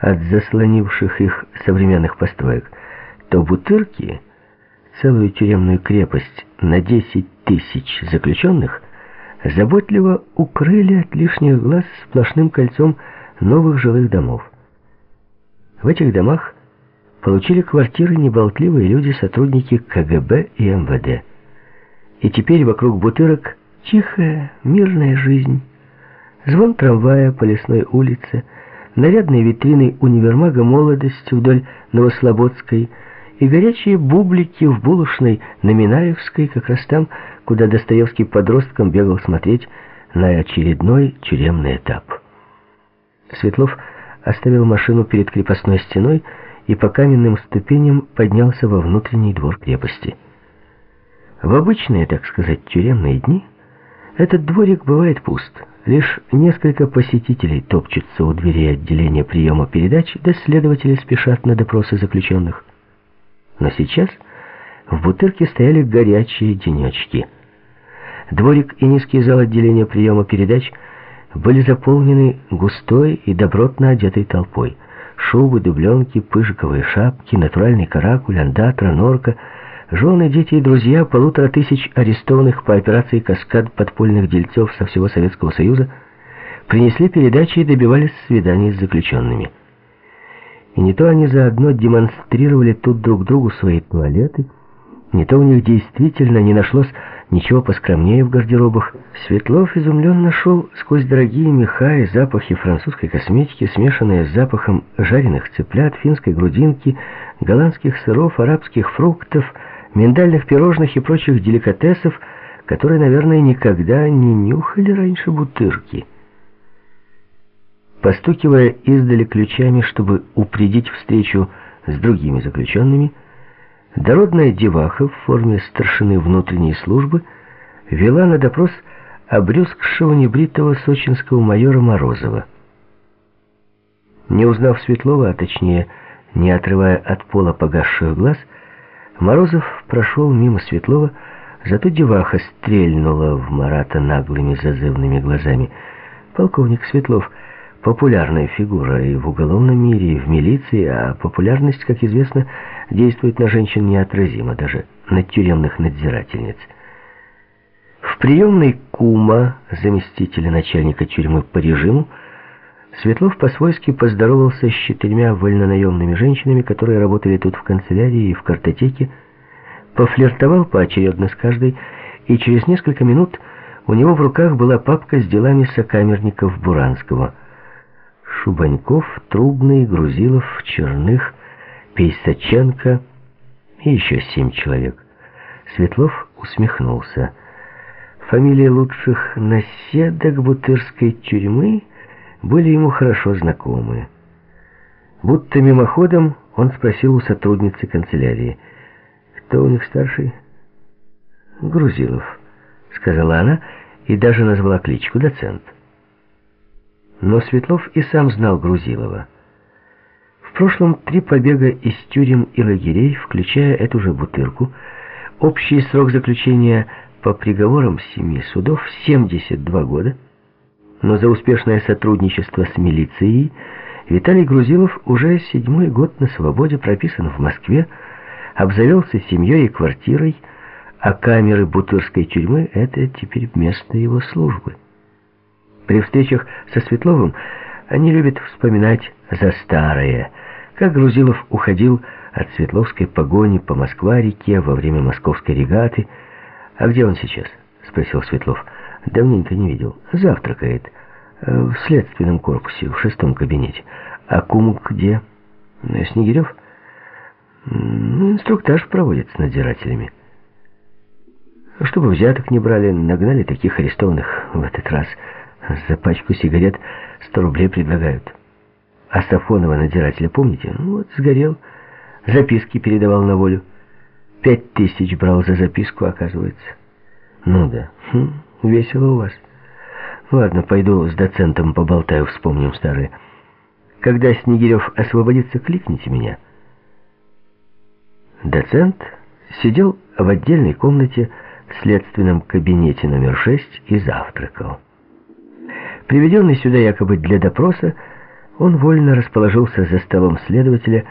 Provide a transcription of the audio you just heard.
от заслонивших их современных построек, то Бутырки, целую тюремную крепость на 10 тысяч заключенных, заботливо укрыли от лишних глаз сплошным кольцом новых жилых домов. В этих домах получили квартиры неболтливые люди, сотрудники КГБ и МВД. И теперь вокруг Бутырок тихая, мирная жизнь. Звон трамвая по лесной улице, нарядные витрины универмага «Молодость» вдоль Новослободской и горячие бублики в булочной на Минаевской, как раз там, куда Достоевский подростком бегал смотреть на очередной тюремный этап. Светлов оставил машину перед крепостной стеной и по каменным ступеням поднялся во внутренний двор крепости. В обычные, так сказать, тюремные дни этот дворик бывает пуст. Лишь несколько посетителей топчутся у дверей отделения приема передач, да следователи спешат на допросы заключенных. Но сейчас в бутырке стояли горячие денечки. Дворик и низкий зал отделения приема передач были заполнены густой и добротно одетой толпой. Шубы, дубленки, пыжиковые шапки, натуральный каракуль, андатра, норка — Жены, дети и друзья полутора тысяч арестованных по операции «Каскад» подпольных дельцов со всего Советского Союза принесли передачи и добивались свиданий с заключенными. И не то они заодно демонстрировали тут друг другу свои туалеты, не то у них действительно не нашлось ничего поскромнее в гардеробах. Светлов изумленно шел сквозь дорогие меха и запахи французской косметики, смешанные с запахом жареных цыплят, финской грудинки, голландских сыров, арабских фруктов, миндальных пирожных и прочих деликатесов, которые, наверное, никогда не нюхали раньше бутырки. Постукивая издали ключами, чтобы упредить встречу с другими заключенными, дородная деваха в форме старшины внутренней службы вела на допрос обрюзгшего небритого сочинского майора Морозова. Не узнав Светлова, а точнее, не отрывая от пола погасших глаз, Морозов прошел мимо Светлова, зато деваха стрельнула в Марата наглыми зазывными глазами. Полковник Светлов — популярная фигура и в уголовном мире, и в милиции, а популярность, как известно, действует на женщин неотразимо, даже на тюремных надзирательниц. В приемной кума, заместителя начальника тюрьмы по режиму, Светлов по-свойски поздоровался с четырьмя вольнонаемными женщинами, которые работали тут в канцелярии и в картотеке, пофлиртовал поочередно с каждой, и через несколько минут у него в руках была папка с делами сокамерников Буранского. Шубаньков, Трубный, Грузилов, Черных, Пейсаченко и еще семь человек. Светлов усмехнулся. Фамилии лучших наседок Бутырской тюрьмы были ему хорошо знакомы. Будто мимоходом он спросил у сотрудницы канцелярии, кто у них старший? Грузилов, сказала она и даже назвала кличку доцент. Но Светлов и сам знал Грузилова. В прошлом три побега из тюрем и лагерей, включая эту же бутырку, общий срок заключения по приговорам семи судов 72 года — но за успешное сотрудничество с милицией Виталий Грузилов уже седьмой год на свободе прописан в Москве, обзавелся семьей и квартирой, а камеры Бутырской тюрьмы — это теперь место его службы. При встречах со Светловым они любят вспоминать за старое, как Грузилов уходил от Светловской погони по Москва-реке во время московской регаты. «А где он сейчас?» — спросил Светлов. Давненько не видел. Завтракает. Э, в следственном корпусе, в шестом кабинете. А кумук где? Э, Снегирев? Инструктаж проводит с надзирателями. Чтобы взяток не брали, нагнали таких арестованных в этот раз. За пачку сигарет сто рублей предлагают. А Сафонова надзирателя, помните? Ну, вот, сгорел. Записки передавал на волю. Пять тысяч брал за записку, оказывается. Ну да. Хм. Весело у вас. Ладно, пойду с доцентом поболтаю, вспомним старые. Когда Снегирев освободится, кликните меня. Доцент сидел в отдельной комнате в следственном кабинете номер 6 и завтракал. Приведенный сюда якобы для допроса, Он вольно расположился за столом следователя